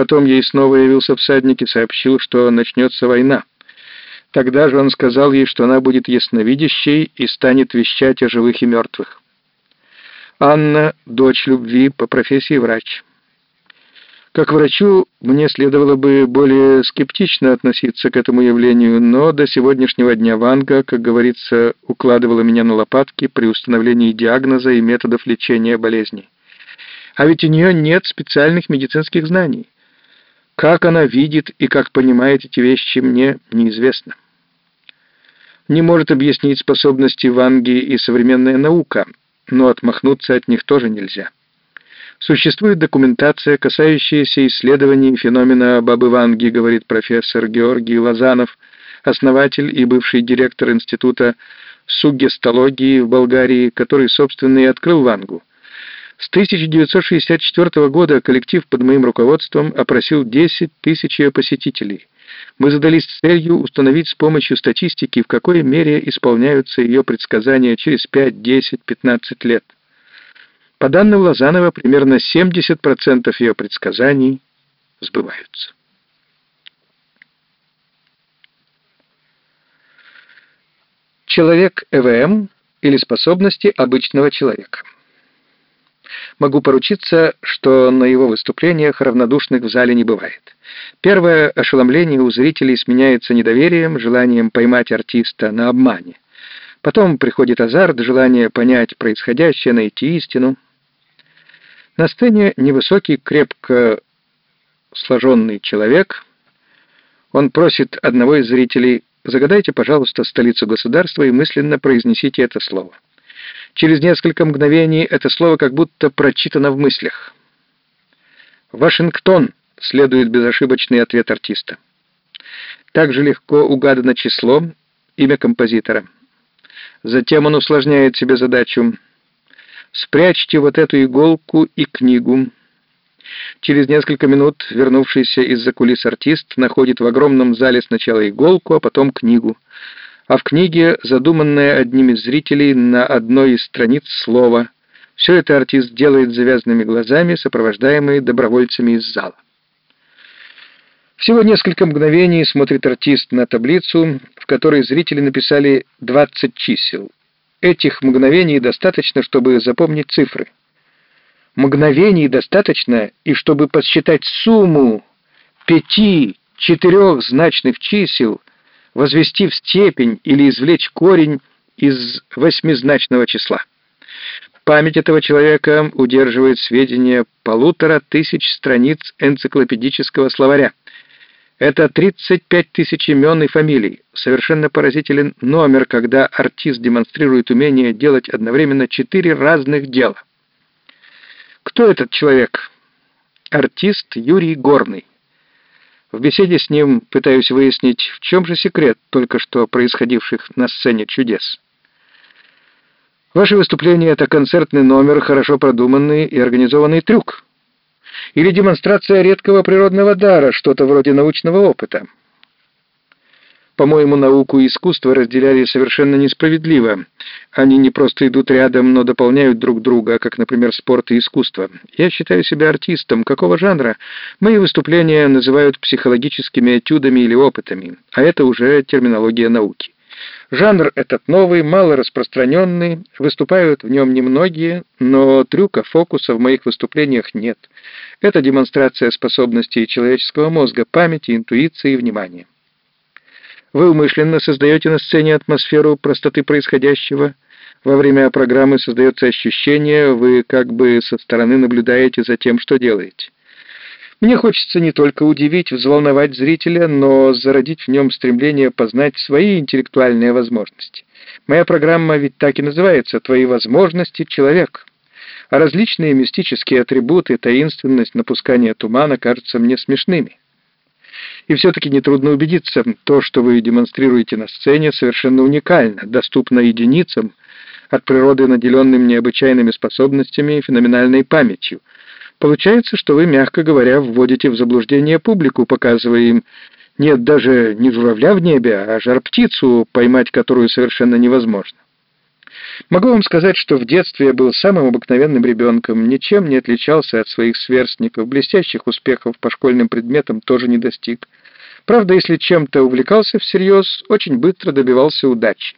Потом ей снова явился всадник и сообщил, что начнется война. Тогда же он сказал ей, что она будет ясновидящей и станет вещать о живых и мертвых. Анна — дочь любви, по профессии врач. Как врачу мне следовало бы более скептично относиться к этому явлению, но до сегодняшнего дня Ванга, как говорится, укладывала меня на лопатки при установлении диагноза и методов лечения болезней. А ведь у нее нет специальных медицинских знаний. Как она видит и как понимает эти вещи, мне неизвестно. Не может объяснить способности Ванги и современная наука, но отмахнуться от них тоже нельзя. Существует документация, касающаяся исследований феномена Бабы Ванги, говорит профессор Георгий Лазанов, основатель и бывший директор Института сугестологии в Болгарии, который, собственно, и открыл Вангу. С 1964 года коллектив под моим руководством опросил 10 тысяч ее посетителей. Мы задались целью установить с помощью статистики, в какой мере исполняются ее предсказания через 5, 10, 15 лет. По данным Лозанова, примерно 70% ее предсказаний сбываются. Человек ЭВМ или способности обычного человека. Могу поручиться, что на его выступлениях равнодушных в зале не бывает. Первое ошеломление у зрителей сменяется недоверием, желанием поймать артиста на обмане. Потом приходит азарт, желание понять происходящее, найти истину. На сцене невысокий, крепко сложенный человек. Он просит одного из зрителей «Загадайте, пожалуйста, столицу государства и мысленно произнесите это слово». Через несколько мгновений это слово как будто прочитано в мыслях. «Вашингтон», — следует безошибочный ответ артиста. Также легко угадано число, имя композитора. Затем он усложняет себе задачу — Спрячьте вот эту иголку и книгу. Через несколько минут вернувшийся из-за кулис артист находит в огромном зале сначала иголку, а потом книгу. А в книге, задуманное одним из зрителей на одной из страниц слово. Все это артист делает завязанными глазами, сопровождаемые добровольцами из зала. Всего несколько мгновений смотрит артист на таблицу, в которой зрители написали 20 чисел. Этих мгновений достаточно, чтобы запомнить цифры. Мгновений достаточно, и чтобы подсчитать сумму пяти четырехзначных чисел, возвести в степень или извлечь корень из восьмизначного числа. Память этого человека удерживает сведения полутора тысяч страниц энциклопедического словаря. Это 35 тысяч имен и фамилий. Совершенно поразителен номер, когда артист демонстрирует умение делать одновременно четыре разных дела. Кто этот человек? Артист Юрий Горный. В беседе с ним пытаюсь выяснить, в чем же секрет только что происходивших на сцене чудес. Ваше выступление — это концертный номер, хорошо продуманный и организованный трюк или демонстрация редкого природного дара, что-то вроде научного опыта. По-моему, науку и искусство разделяли совершенно несправедливо. Они не просто идут рядом, но дополняют друг друга, как, например, спорт и искусство. Я считаю себя артистом. Какого жанра? Мои выступления называют психологическими этюдами или опытами, а это уже терминология науки. Жанр этот новый, мало распространенный, выступают в нем немногие, но трюка, фокуса в моих выступлениях нет. Это демонстрация способностей человеческого мозга, памяти, интуиции и внимания. Вы умышленно создаете на сцене атмосферу простоты происходящего. Во время программы создается ощущение, вы как бы со стороны наблюдаете за тем, что делаете. Мне хочется не только удивить, взволновать зрителя, но зародить в нем стремление познать свои интеллектуальные возможности. Моя программа ведь так и называется «Твои возможности, человек». А различные мистические атрибуты, таинственность, напускание тумана кажутся мне смешными. И все-таки нетрудно убедиться, то, что вы демонстрируете на сцене, совершенно уникально, доступно единицам, от природы наделенным необычайными способностями и феноменальной памятью, Получается, что вы, мягко говоря, вводите в заблуждение публику, показывая им, нет даже не журавля в небе, а жар-птицу, поймать которую совершенно невозможно. Могу вам сказать, что в детстве я был самым обыкновенным ребенком, ничем не отличался от своих сверстников, блестящих успехов по школьным предметам тоже не достиг. Правда, если чем-то увлекался всерьез, очень быстро добивался удачи.